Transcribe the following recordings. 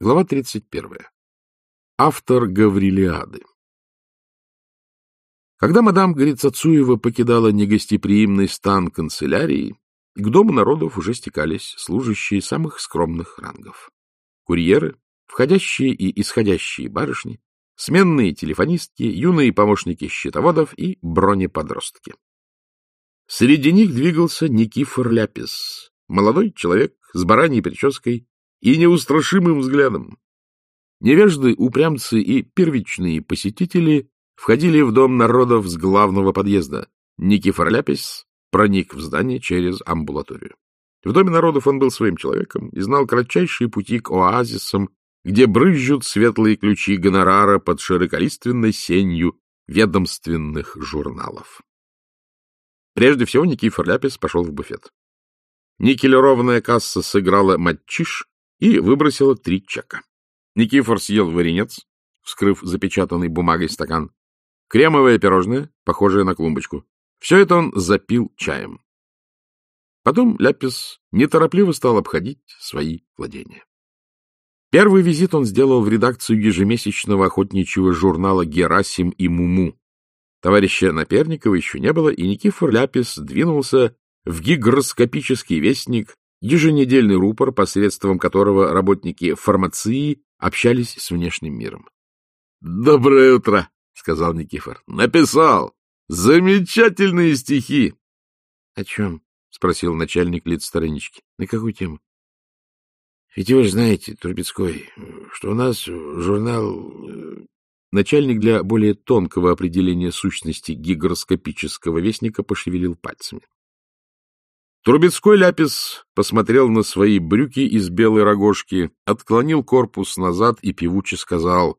Глава 31. Автор Гаврилиады. Когда мадам Грицацуева покидала негостеприимный стан канцелярии, к дому народов уже стекались служащие самых скромных рангов. Курьеры, входящие и исходящие барышни, сменные телефонистки, юные помощники счетоводов и бронеподростки. Среди них двигался Никифор Ляпис, молодой человек с бараньей прической и неустрашимым взглядом. Невежды, упрямцы и первичные посетители входили в дом народов с главного подъезда. Никифор Ляпис проник в здание через амбулаторию. В доме народов он был своим человеком и знал кратчайшие пути к оазисам, где брызжут светлые ключи гонорара под широколиственной сенью ведомственных журналов. Прежде всего Никифор Ляпис пошел в буфет. Никелированная касса сыграла матчиш, и выбросила три чека. Никифор съел варенец, вскрыв запечатанный бумагой стакан, кремовое пирожное, похожее на клумбочку. Все это он запил чаем. Потом Ляпис неторопливо стал обходить свои владения. Первый визит он сделал в редакцию ежемесячного охотничьего журнала «Герасим и Муму». Товарища Наперникова еще не было, и Никифор Ляпис двинулся в гигроскопический вестник еженедельный рупор, посредством которого работники фармации общались с внешним миром. — Доброе утро, — сказал Никифор. — Написал! Замечательные стихи! — О чем? — спросил начальник лиц странички. — На какую тему? — Ведь вы же знаете, Трубецкой, что у нас журнал... Э, начальник для более тонкого определения сущности гигроскопического вестника пошевелил пальцами. Трубецкой ляпис посмотрел на свои брюки из белой рогожки, отклонил корпус назад и певуче сказал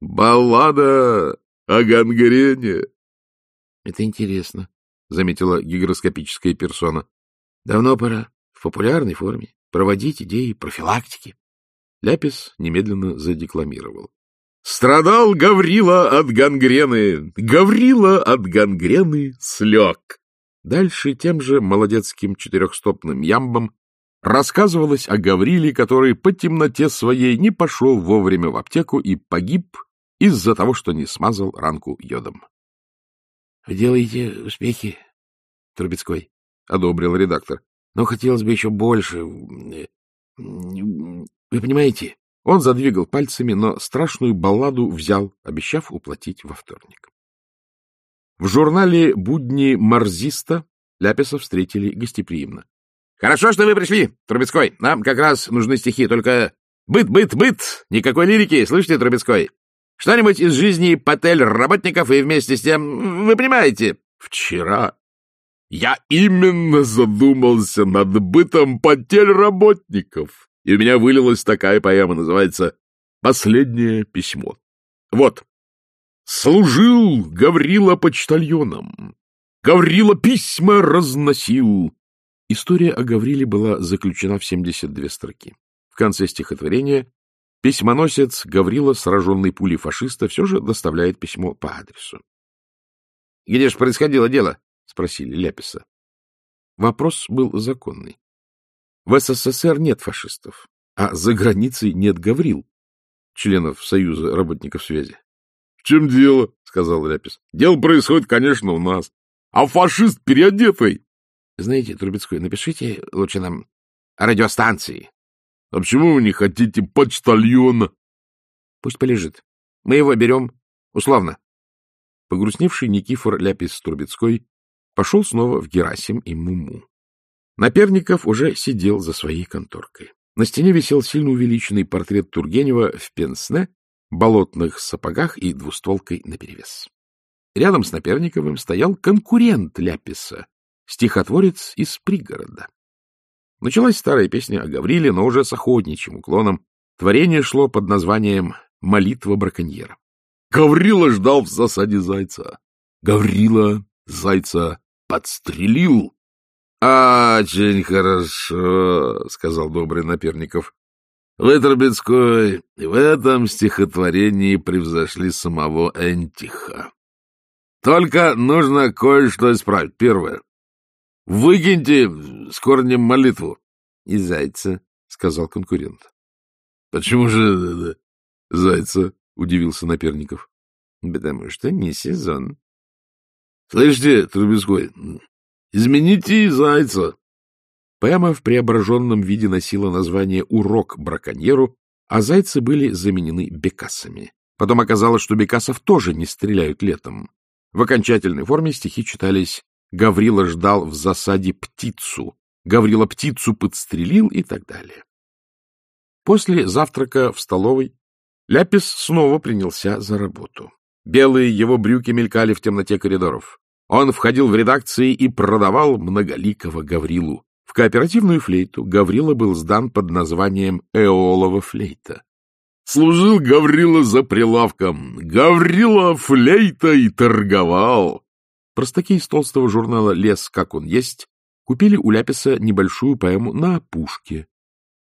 «Баллада о гангрене». — Это интересно, — заметила гигроскопическая персона. — Давно пора в популярной форме проводить идеи профилактики. Ляпис немедленно задекламировал. Страдал Гаврила от гангрены, Гаврила от гангрены слег. Дальше тем же молодецким четырехстопным ямбом рассказывалось о Гавриле, который по темноте своей не пошел вовремя в аптеку и погиб из-за того, что не смазал ранку йодом. — Вы делаете успехи, Трубецкой, — одобрил редактор. — Но хотелось бы еще больше. Вы понимаете? Он задвигал пальцами, но страшную балладу взял, обещав уплатить во вторник. В журнале «Будни марзиста» Ляписа встретили гостеприимно. — Хорошо, что вы пришли, Трубецкой. Нам как раз нужны стихи, только быт, быт, быт, никакой лирики, слышите, Трубецкой? Что-нибудь из жизни патель работников и вместе с тем, вы понимаете? Вчера я именно задумался над бытом потерь работников, и у меня вылилась такая поэма, называется «Последнее письмо». Вот, Служил Гаврила почтальоном. Гаврила письма разносил. История о Гавриле была заключена в 72 строки. В конце стихотворения письмоносец Гаврила, сраженный пулей фашиста, все же доставляет письмо по адресу. — Где же происходило дело? — спросили Ляписа. Вопрос был законный. В СССР нет фашистов, а за границей нет Гаврил, членов Союза работников связи. — В чем дело? — сказал Ляпис. — Дело происходит, конечно, у нас. А фашист переодетый. — Знаете, Трубецкой, напишите лучше нам радиостанции. — А почему вы не хотите почтальона? — Пусть полежит. Мы его берем условно. Погрустневший Никифор Ляпис Трубецкой пошел снова в Герасим и Муму. Наперников уже сидел за своей конторкой. На стене висел сильно увеличенный портрет Тургенева в пенсне болотных сапогах и двустволкой наперевес. Рядом с Наперниковым стоял конкурент Ляписа, стихотворец из пригорода. Началась старая песня о Гавриле, но уже с охотничьим уклоном. Творение шло под названием «Молитва браконьера». Гаврила ждал в засаде зайца. Гаврила зайца подстрелил. — Очень хорошо, — сказал добрый Наперников. Вы, Трубецкой, в этом стихотворении превзошли самого Энтиха. Только нужно кое-что исправить. Первое. Выкиньте с корнем молитву. — И зайца, — сказал конкурент. — Почему же зайца? — удивился Наперников. — Потому что не сезон. — Слышите, Трубецкой, измените зайца. Поэма в преображенном виде носила название «Урок браконьеру», а зайцы были заменены бекасами. Потом оказалось, что бекасов тоже не стреляют летом. В окончательной форме стихи читались «Гаврила ждал в засаде птицу», «Гаврила птицу подстрелил» и так далее. После завтрака в столовой Ляпис снова принялся за работу. Белые его брюки мелькали в темноте коридоров. Он входил в редакции и продавал многоликого Гаврилу. В кооперативную флейту Гаврила был сдан под названием Эолова флейта. Служил Гаврила за прилавком. Гаврила флейта и торговал. Простаки из толстого журнала «Лес, как он есть» купили у Ляписа небольшую поэму «На опушке».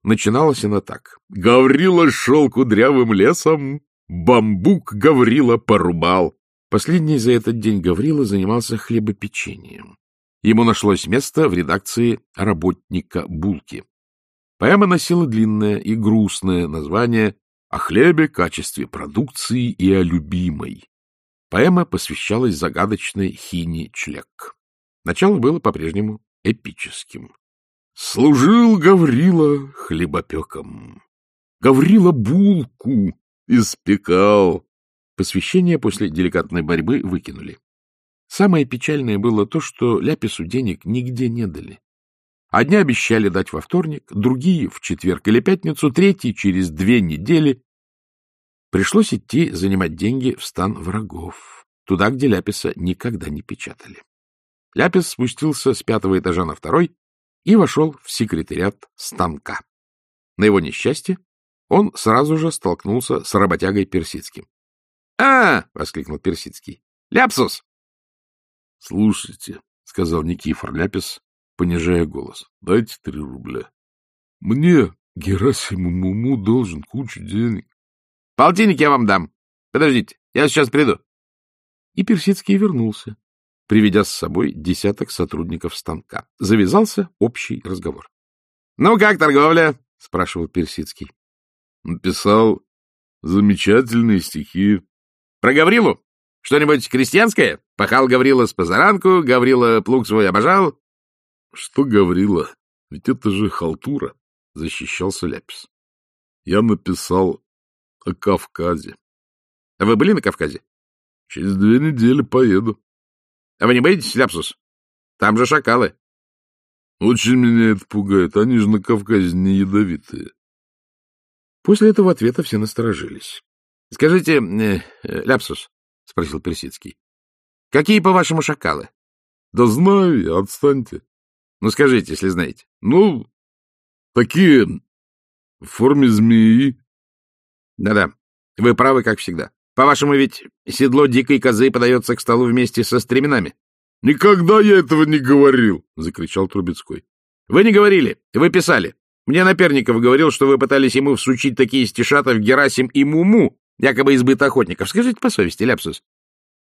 Начиналась она так. «Гаврила шел кудрявым лесом, бамбук Гаврила порубал». Последний за этот день Гаврила занимался хлебопечением. Ему нашлось место в редакции работника Булки. Поэма носила длинное и грустное название «О хлебе, качестве продукции и о любимой». Поэма посвящалась загадочной Хине Члек. Начало было по-прежнему эпическим. Служил Гаврила хлебопеком. Гаврила булку испекал. Посвящение после деликатной борьбы выкинули. Самое печальное было то, что Ляпису денег нигде не дали. Одни обещали дать во вторник, другие — в четверг или пятницу, третьи — через две недели. Пришлось идти занимать деньги в стан врагов, туда, где Ляписа никогда не печатали. Ляпис спустился с пятого этажа на второй и вошел в секретариат станка. На его несчастье он сразу же столкнулся с работягой Персидским. — А! — воскликнул Персидский. — Ляпсус! — Слушайте, — сказал Никифор Ляпис, понижая голос, — дайте три рубля. Мне, Герасиму Муму, должен кучу денег. — Полтинник я вам дам. Подождите, я сейчас приду. И Персидский вернулся, приведя с собой десяток сотрудников станка. Завязался общий разговор. — Ну, как торговля? — спрашивал Персидский. — Написал замечательные стихи. — Про Гаврилу? Что-нибудь крестьянское? Пахал Гаврила с позаранку, Гаврила плуг свой обожал. — Что Гаврила? Ведь это же халтура, — защищался Ляпис. Я написал о Кавказе. — А вы были на Кавказе? — Через две недели поеду. — А вы не боитесь, Ляпсус? Там же шакалы. — Очень меня это пугает. Они же на Кавказе не ядовитые. После этого ответа все насторожились. — Скажите, э, э, Ляпсус, — спросил Персидский. — Какие, по-вашему, шакалы? — Да знаю я, отстаньте. — Ну, скажите, если знаете. — Ну, такие в форме змеи. Да — Да-да, вы правы, как всегда. По-вашему, ведь седло дикой козы подается к столу вместе со стременами? — Никогда я этого не говорил! — закричал Трубецкой. — Вы не говорили, вы писали. Мне Наперников говорил, что вы пытались ему всучить такие стишата в Герасим и Муму, якобы избыт охотников. Скажите по совести, Ляпсус,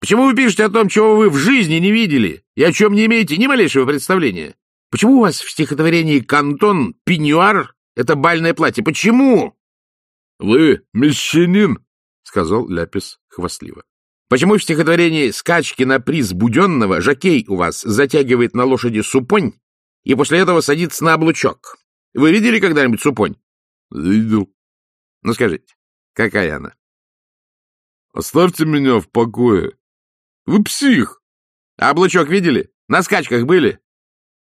почему вы пишете о том, чего вы в жизни не видели, и о чем не имеете ни малейшего представления? Почему у вас в стихотворении «Кантон» пеньюар — это бальное платье? Почему? — Вы мещанин, — сказал Ляпис хвастливо. — Почему в стихотворении «Скачки на приз Буденного» жокей у вас затягивает на лошади супонь и после этого садится на облучок? Вы видели когда-нибудь супонь? — Видел. — Ну, скажите, какая она? Оставьте меня в покое. Вы псих. А облучок видели? На скачках были?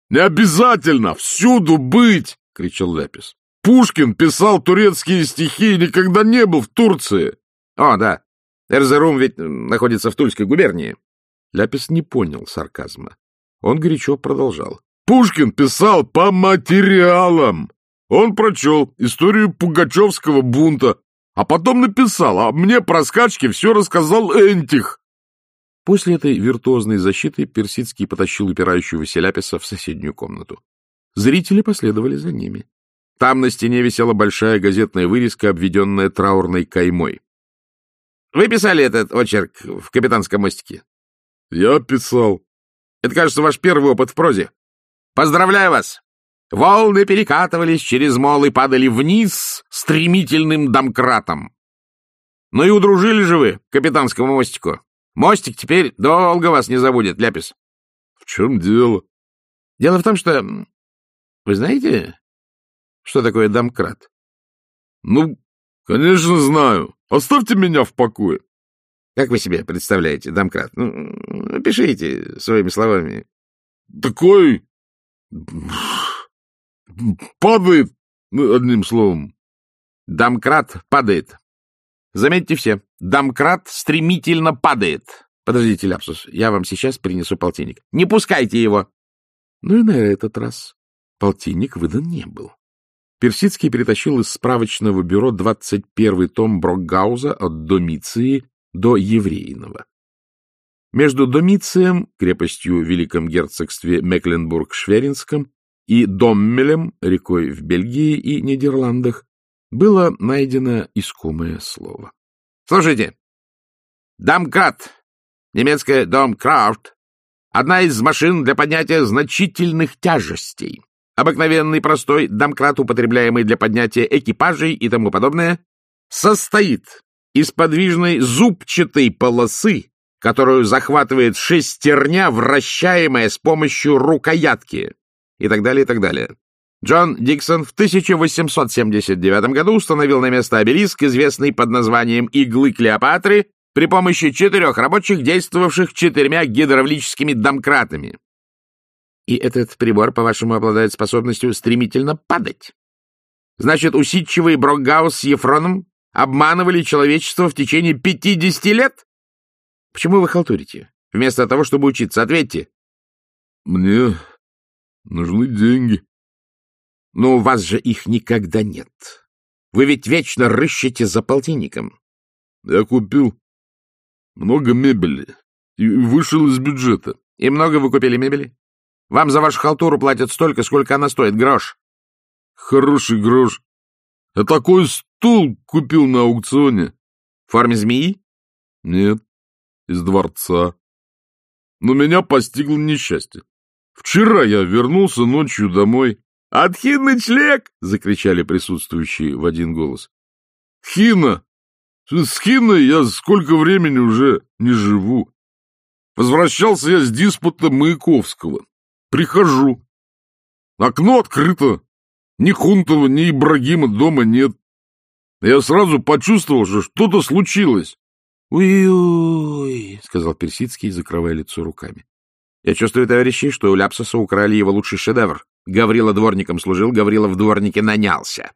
— Не обязательно всюду быть! — кричал Ляпис. — Пушкин писал турецкие стихи и никогда не был в Турции. — О, да. Эрзерум ведь находится в Тульской губернии. Ляпис не понял сарказма. Он горячо продолжал. — Пушкин писал по материалам. Он прочел историю Пугачевского бунта, а потом написал, а мне про скачки все рассказал Энтих. После этой виртуозной защиты Персидский потащил упирающегося Ляписа в соседнюю комнату. Зрители последовали за ними. Там на стене висела большая газетная вырезка, обведенная траурной каймой. — Вы писали этот очерк в капитанском мостике? — Я писал. — Это, кажется, ваш первый опыт в прозе. Поздравляю вас! Волны перекатывались через мол и падали вниз стремительным домкратом. Ну и удружили же вы к капитанскому мостику. Мостик теперь долго вас не забудет, Ляпис. — В чем дело? — Дело в том, что... Вы знаете, что такое домкрат? — Ну, конечно, знаю. Оставьте меня в покое. — Как вы себе представляете домкрат? Ну, пишите своими словами. — Такой... падает, одним словом. — Домкрат падает. Заметьте все, домкрат стремительно падает. Подождите, Ляпсус, я вам сейчас принесу полтинник. Не пускайте его! Ну и на этот раз полтинник выдан не был. Персидский перетащил из справочного бюро 21 том Брокгауза от Домиции до Еврейного. Между Домицием, крепостью в Великом герцогстве Мекленбург-Шверинском, и Доммелем, рекой в Бельгии и Нидерландах, было найдено искомое слово. Слушайте, дамкрат, немецкое домкрафт, одна из машин для поднятия значительных тяжестей. Обыкновенный простой домкрат, употребляемый для поднятия экипажей и тому подобное, состоит из подвижной зубчатой полосы, которую захватывает шестерня, вращаемая с помощью рукоятки, и так далее, и так далее. Джон Диксон в 1879 году установил на место обелиск, известный под названием «Иглы Клеопатры», при помощи четырех рабочих, действовавших четырьмя гидравлическими домкратами. И этот прибор, по-вашему, обладает способностью стремительно падать. Значит, усидчивый Брокгаус с Ефроном обманывали человечество в течение 50 лет? Почему вы халтурите? Вместо того, чтобы учиться, ответьте. Мне нужны деньги. Но у вас же их никогда нет. Вы ведь вечно рыщете за полтинником. Я купил много мебели и вышел из бюджета. И много вы купили мебели? Вам за вашу халтуру платят столько, сколько она стоит, грош. Хороший грош. Я такой стул купил на аукционе. В форме змеи? Нет, из дворца. Но меня постигло несчастье. Вчера я вернулся ночью домой. «Отхидный члек!» — закричали присутствующие в один голос. «Хина! С Хиной я сколько времени уже не живу. Возвращался я с диспута Маяковского. Прихожу. Окно открыто. Ни Хунтова, ни Ибрагима дома нет. Я сразу почувствовал, что что-то случилось. «Уй-уй», — сказал Персидский, закрывая лицо руками. «Я чувствую, товарищи, что у Ляпсоса украли его лучший шедевр. Гаврила дворником служил, Гаврила в дворнике нанялся.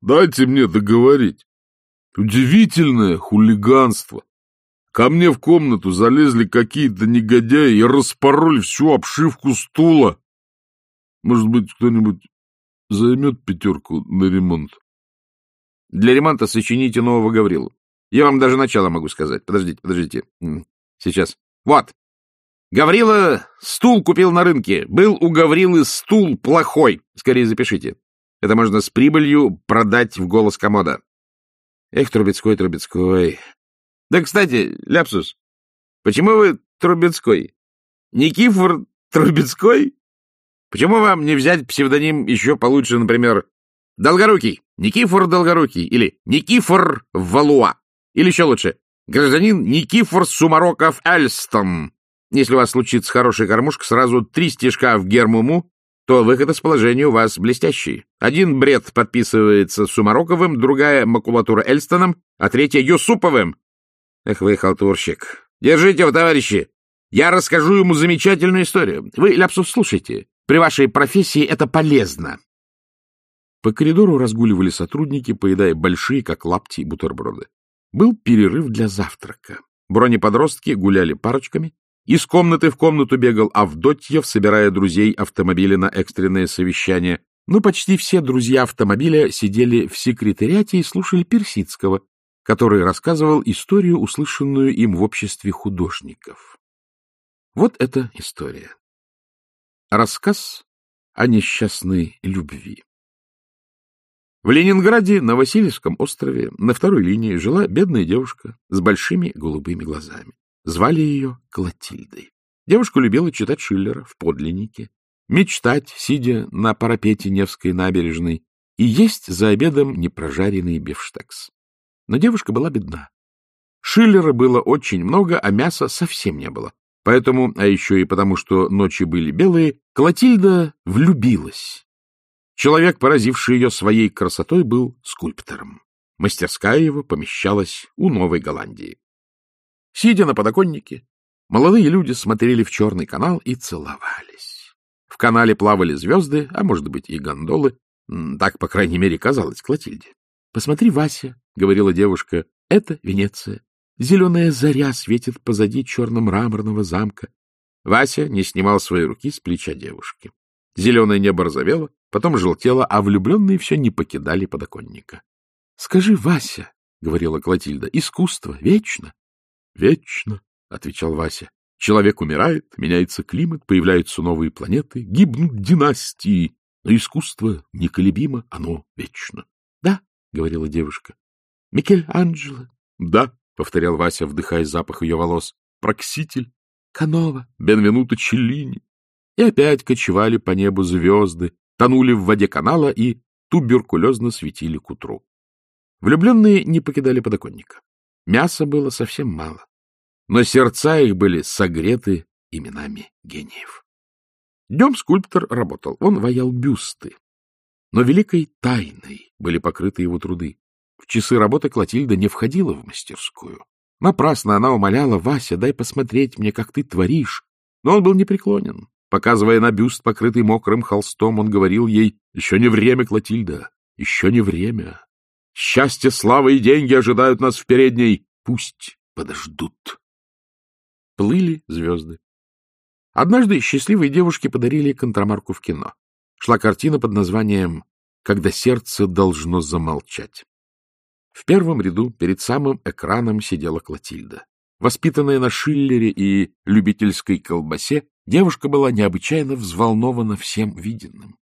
Дайте мне договорить. Удивительное хулиганство. Ко мне в комнату залезли какие-то негодяи и распороли всю обшивку стула. Может быть, кто-нибудь займет пятерку на ремонт? Для ремонта сочините нового Гаврилу. Я вам даже начало могу сказать. Подождите, подождите. Сейчас. Вот. Гаврила стул купил на рынке. Был у Гаврилы стул плохой. Скорее запишите. Это можно с прибылью продать в голос комода. Эх, Трубецкой, Трубецкой. Да, кстати, Ляпсус, почему вы Трубецкой? Никифор Трубецкой? Почему вам не взять псевдоним еще получше, например, Долгорукий, Никифор Долгорукий или Никифор Валуа? Или еще лучше, гражданин Никифор Сумароков Эльстон? Если у вас случится хорошая кормушка, сразу три стежка в гермуму, то выход из положения у вас блестящий. Один бред подписывается Сумароковым, другая макулатура Эльстоном, а третья Юсуповым. Эх вы, халтурщик. Держите его, товарищи. Я расскажу ему замечательную историю. Вы, Ляпсус, слушайте. При вашей профессии это полезно. По коридору разгуливали сотрудники, поедая большие, как лапти, бутерброды. Был перерыв для завтрака. Бронеподростки гуляли парочками, из комнаты в комнату бегал Авдотьев, собирая друзей автомобиля на экстренное совещание. Но почти все друзья автомобиля сидели в секретариате и слушали Персидского, который рассказывал историю, услышанную им в обществе художников. Вот эта история. Рассказ о несчастной любви. В Ленинграде, на Васильевском острове, на второй линии жила бедная девушка с большими голубыми глазами. Звали ее Клотильдой. Девушка любила читать Шиллера в подлиннике, мечтать, сидя на парапете Невской набережной, и есть за обедом непрожаренный бифштекс. Но девушка была бедна. Шиллера было очень много, а мяса совсем не было. Поэтому, а еще и потому, что ночи были белые, Клотильда влюбилась. Человек, поразивший ее своей красотой, был скульптором. Мастерская его помещалась у Новой Голландии. Сидя на подоконнике, молодые люди смотрели в черный канал и целовались. В канале плавали звезды, а может быть и гондолы. Так, по крайней мере, казалось Клотильде. — Посмотри, Вася, — говорила девушка, — это Венеция. Зеленая заря светит позади черно-мраморного замка. Вася не снимал свои руки с плеча девушки. Зеленое небо розовело, потом желтело, а влюбленные все не покидали подоконника. — Скажи, Вася, — говорила Клотильда, — искусство вечно? — Вечно, — отвечал Вася. Человек умирает, меняется климат, появляются новые планеты, гибнут династии, но искусство неколебимо, оно вечно. — Да, — говорила девушка. — Микель-Анджело. — Да, — повторял Вася, вдыхая запах ее волос. — Прокситель. — Канова. — Бенвенуто Челлини. И опять кочевали по небу звезды, тонули в воде канала и туберкулезно светили к утру. Влюбленные не покидали подоконника. Мяса было совсем мало, но сердца их были согреты именами гениев. Днем скульптор работал, он ваял бюсты, но великой тайной были покрыты его труды. В часы работы Клотильда не входила в мастерскую. Напрасно она умоляла Вася, дай посмотреть мне, как ты творишь. Но он был непреклонен. Показывая на бюст, покрытый мокрым холстом, он говорил ей, еще не время, Клотильда, еще не время. Счастье, слава и деньги ожидают нас в передней. Пусть подождут. Плыли звезды. Однажды счастливые девушки подарили контрамарку в кино. Шла картина под названием «Когда сердце должно замолчать». В первом ряду перед самым экраном сидела Клотильда. Воспитанная на Шиллере и любительской колбасе, девушка была необычайно взволнована всем виденным.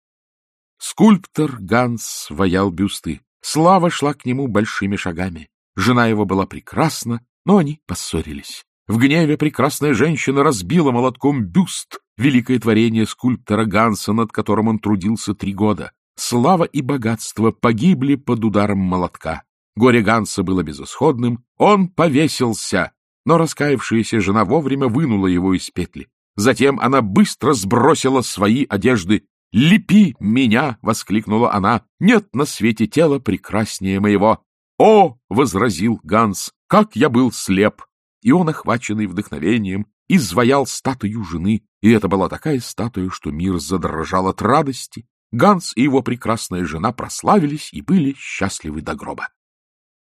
Скульптор Ганс ваял бюсты. Слава шла к нему большими шагами. Жена его была прекрасна, но они поссорились. В гневе прекрасная женщина разбила молотком бюст, великое творение скульптора Ганса, над которым он трудился три года. Слава и богатство погибли под ударом молотка. Горе Ганса было безысходным, он повесился, но раскаявшаяся жена вовремя вынула его из петли. Затем она быстро сбросила свои одежды. «Лепи меня!» — воскликнула она. «Нет на свете тела прекраснее моего!» «О!» — возразил Ганс. «Как я был слеп!» И он, охваченный вдохновением, изваял статую жены, и это была такая статуя, что мир задрожал от радости. Ганс и его прекрасная жена прославились и были счастливы до гроба.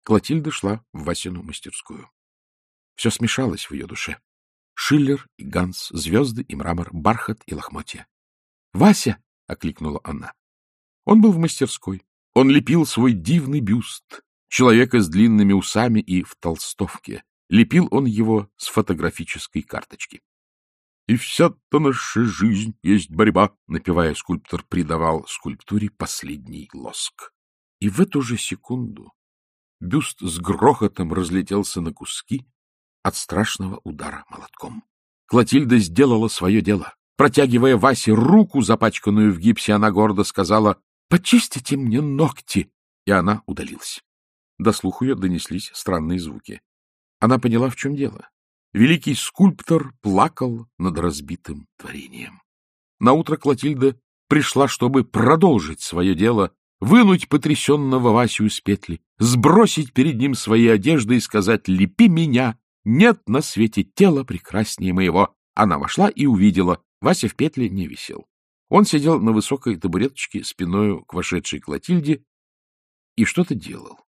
Клотильда шла в Васину мастерскую. Все смешалось в ее душе. Шиллер и Ганс, звезды и мрамор, бархат и лохмотья. «Вася!» — окликнула она. Он был в мастерской. Он лепил свой дивный бюст, человека с длинными усами и в толстовке. Лепил он его с фотографической карточки. «И вся-то наша жизнь есть борьба», — напевая, скульптор придавал скульптуре последний лоск. И в эту же секунду Бюст с грохотом разлетелся на куски от страшного удара молотком. Клотильда сделала свое дело. Протягивая Васе руку, запачканную в гипсе, она гордо сказала «Почистите мне ногти!» И она удалилась. До слуха ее донеслись странные звуки. Она поняла, в чем дело. Великий скульптор плакал над разбитым творением. Наутро Клотильда пришла, чтобы продолжить свое дело, вынуть потрясенного Васю из петли, сбросить перед ним свои одежды и сказать «Лепи меня! Нет на свете тела прекраснее моего!» Она вошла и увидела. Вася в петле не висел. Он сидел на высокой табуреточке спиною к вошедшей Клотильде и что-то делал.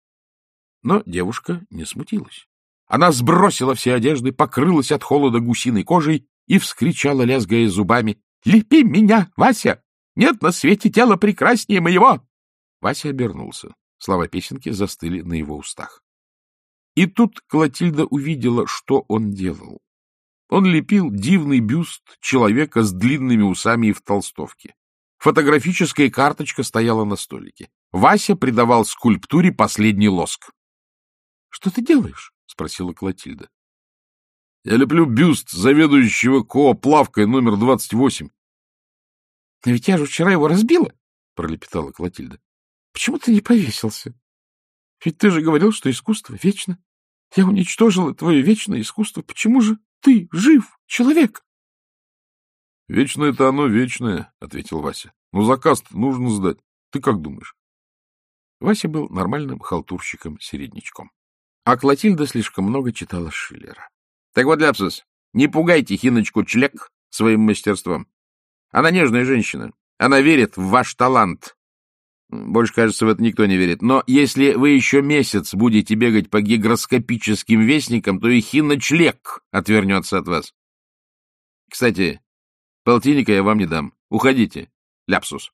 Но девушка не смутилась. Она сбросила все одежды, покрылась от холода гусиной кожей и вскричала, лязгая зубами, «Лепи меня, Вася! Нет на свете тела прекраснее моего!» Вася обернулся. Слова песенки застыли на его устах. И тут Клотильда увидела, что он делал. Он лепил дивный бюст человека с длинными усами и в толстовке. Фотографическая карточка стояла на столике. Вася придавал скульптуре последний лоск. — Что ты делаешь? — спросила Клотильда. — Я леплю бюст заведующего КО плавкой номер двадцать восемь. — Но ведь я же вчера его разбила, — пролепетала Клотильда. — Почему ты не повесился? Ведь ты же говорил, что искусство вечно. Я уничтожила твое вечное искусство. Почему же ты жив, человек? — Вечное это оно вечное, — ответил Вася. — Но заказ нужно сдать. Ты как думаешь? Вася был нормальным халтурщиком-середнячком. А Клотильда слишком много читала Шиллера. — Так вот, Ляпсус, не пугайте Хиночку Члек своим мастерством. Она нежная женщина. Она верит в ваш талант. Больше, кажется, в это никто не верит. Но если вы еще месяц будете бегать по гигроскопическим вестникам, то и Хиночлек отвернется от вас. Кстати, полтинника я вам не дам. Уходите, Ляпсус.